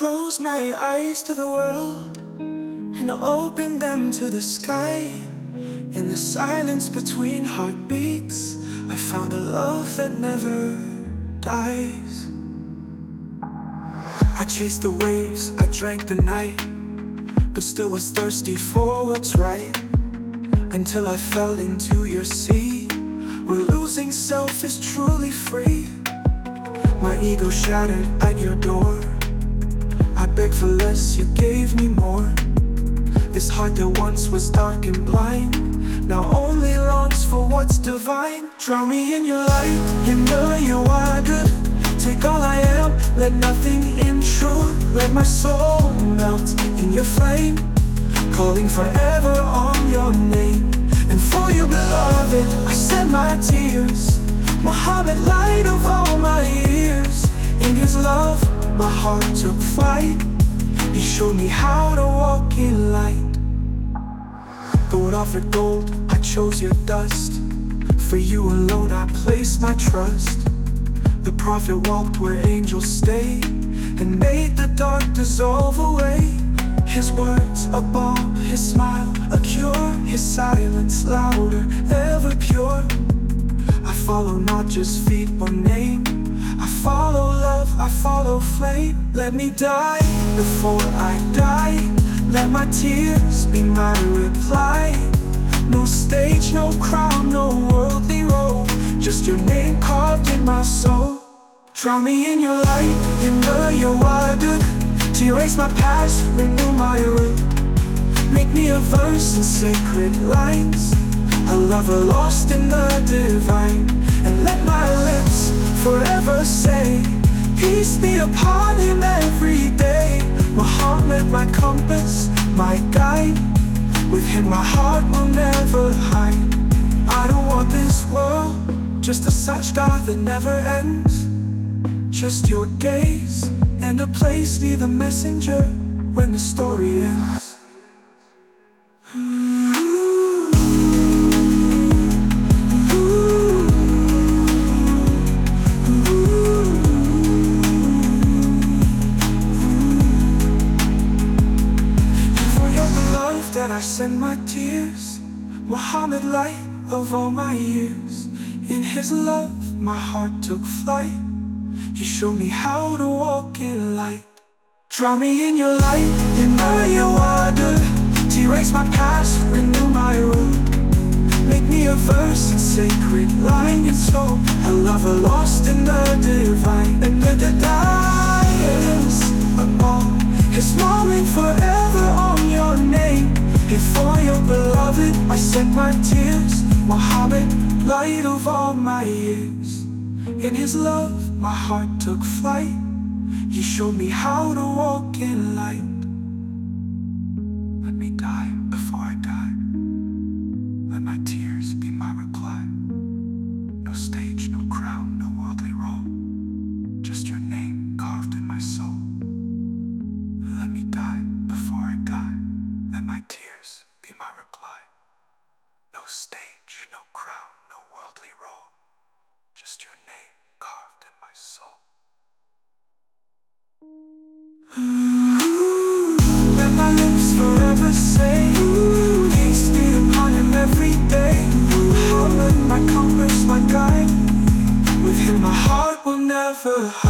close my eyes to the world and open them to the sky. In the silence between heartbeats, I found a love that never dies. I chased the waves, I drank the night, but still was thirsty for what's right. Until I fell into your sea, where losing self is truly free. My ego shattered at your door. Less, you gave me more. This heart that once was dark and blind Now only longs for what's divine. Drown me in your light, you know you are good. Take all I am, let nothing intrude. Let my soul melt in your flame Calling forever on your name. And for you beloved, I send my tears. Muhammad, light of all my years In his love, my heart took flight He showed me how to walk in light. Gold offered gold, I chose your dust. For you alone I place my trust. The prophet walked where angels stay And made the dark dissolve away. His words a balm, his smile a cure. His silence louder, ever pure. I follow not just feet or name. I follow love, I follow flame. Let me die before I die. Let my tears be my reply. No stage, no crown, no worldly role Just your name carved in my soul. Drown me in your light, in the your To erase my past, renew my root. Make me a verse in sacred lines. A lover lost in the divine. And let my lips forever say Peace be upon him every day my heart will never hide. I don't want this world Just a sajda that never ends. Just your gaze And a place near the messenger When the story ends that I send my tears Muhammad, light of all my years. In his love, my heart took flight. He showed me how to walk in light. Draw me in your light, in your water. To erase my past, renew my root Make me a verse in sacred line. And so, a lover lost in the divine. And the dies among His moment forever on your name before your beloved, I sent my tears. Muhammad, light of all my years. In his love, my heart took flight. He showed me how to walk in light forever say, Peace be upon him every day. Muhammad, my compass, my guide. With him, my heart will never hide.